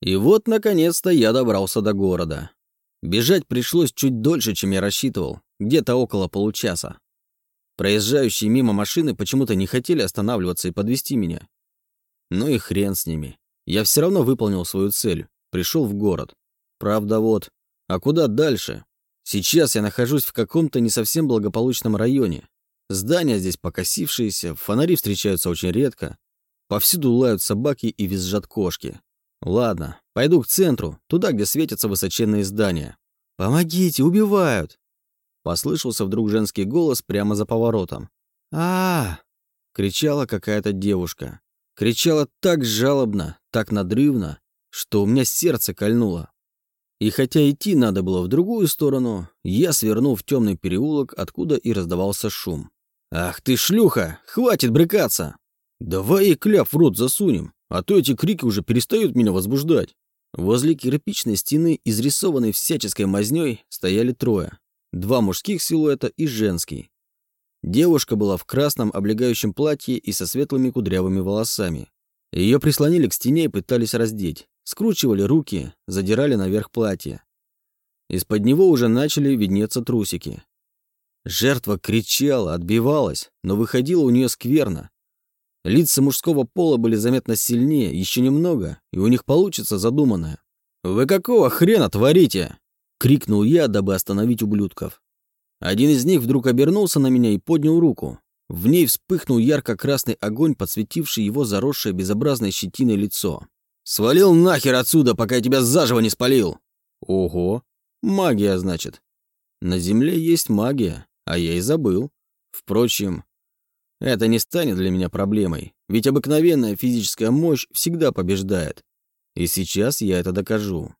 И вот, наконец-то, я добрался до города. Бежать пришлось чуть дольше, чем я рассчитывал, где-то около получаса. Проезжающие мимо машины почему-то не хотели останавливаться и подвести меня. Ну и хрен с ними. Я все равно выполнил свою цель, пришел в город. Правда вот, а куда дальше? Сейчас я нахожусь в каком-то не совсем благополучном районе. Здания здесь покосившиеся, фонари встречаются очень редко. Повсюду лают собаки и визжат кошки. Ладно, пойду к центру, туда, где светятся высоченные здания. «Помогите, убивают!» Послышался вдруг женский голос прямо за поворотом. а, -а, -а кричала какая-то девушка. Кричала так жалобно, так надрывно, что у меня сердце кольнуло. И хотя идти надо было в другую сторону, я свернул в темный переулок, откуда и раздавался шум. «Ах ты шлюха! Хватит брыкаться! Давай ей кляп в рот засунем, а то эти крики уже перестают меня возбуждать!» Возле кирпичной стены, изрисованной всяческой мазнёй, стояли трое. Два мужских силуэта и женский. Девушка была в красном облегающем платье и со светлыми кудрявыми волосами. Ее прислонили к стене и пытались раздеть. Скручивали руки, задирали наверх платье. Из-под него уже начали виднеться трусики. Жертва кричала, отбивалась, но выходила у нее скверно. Лица мужского пола были заметно сильнее, еще немного, и у них получится задуманное. «Вы какого хрена творите?» — крикнул я, дабы остановить ублюдков. Один из них вдруг обернулся на меня и поднял руку. В ней вспыхнул ярко-красный огонь, подсветивший его заросшее безобразной щетиной лицо. «Свалил нахер отсюда, пока я тебя заживо не спалил!» «Ого! Магия, значит!» «На Земле есть магия, а я и забыл. Впрочем, это не станет для меня проблемой, ведь обыкновенная физическая мощь всегда побеждает. И сейчас я это докажу.